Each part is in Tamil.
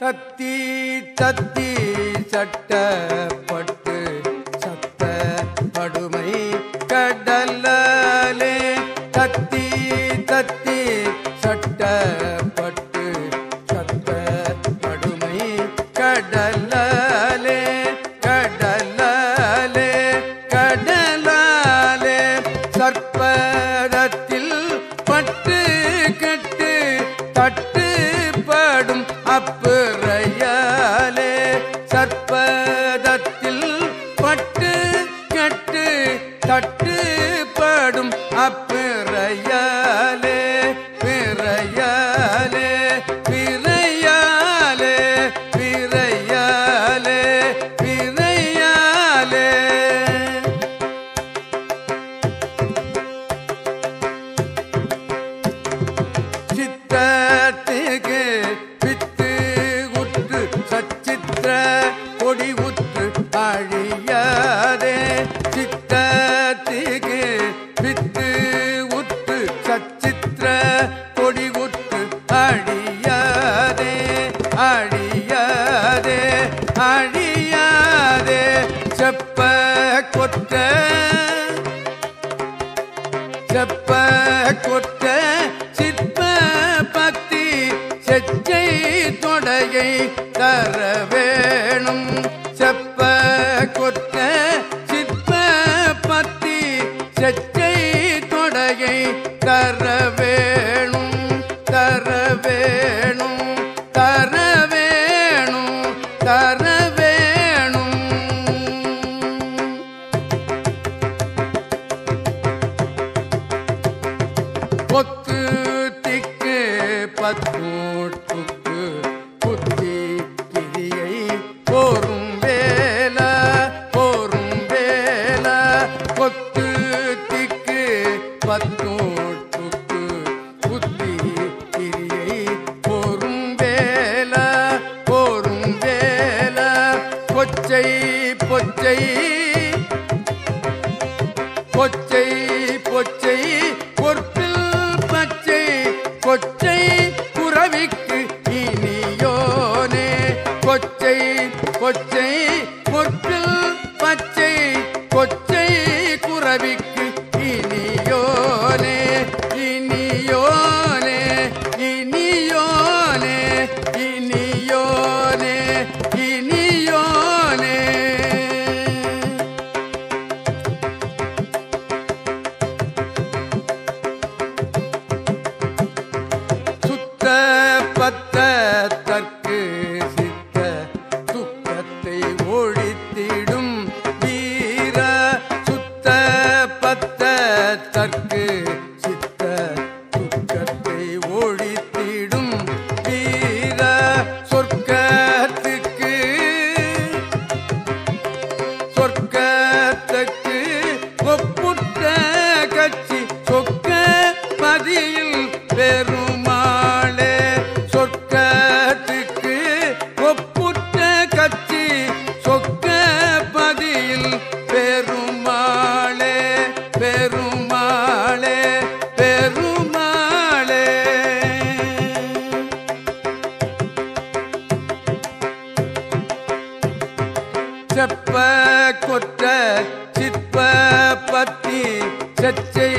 தத்தி தத்தி சட்டப்பட்டு சத்த படுமை கடலே தத்தி தத்தி சட்டப்பட்டு சத்த படுமை கடலே கடலே கடலாலே. சர்ப்பதத்தில் பட்டு பிறையாலே பிறையாலே பிறையாலே பிறையாலே. சித்தத்துக்கு பித்து உற்று சச்சித்திர கொடி உற்று அழியாதே அழியாதே செப்ப கொற்ற. செப்ப கொற்ற சிற்ப பக்தி செச்சை தொடையை தர வேணும் பத்தூட்டுக்கு புத்தி கிரியை போரும் வேல போரும் வேல கொத்து கொச்சை கொச்சை பொற்பில் பச்சை கொச்சை குறவிக்கு இனியோனே இனியோனே இனியோனே இனியோனே இனியோனே. சுத்த பத்த செப்ப கொற்ற சிற்ப பத்தி சச்சை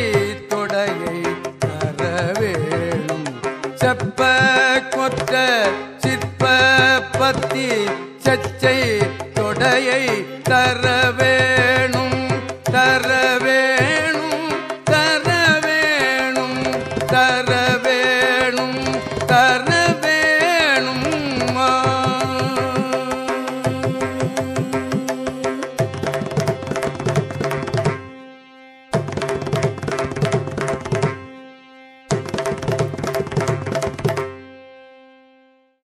தொடையை தரவேணும். செப்ப கொற்ற சிற்ப பத்தி சச்சை தொடையை தரவே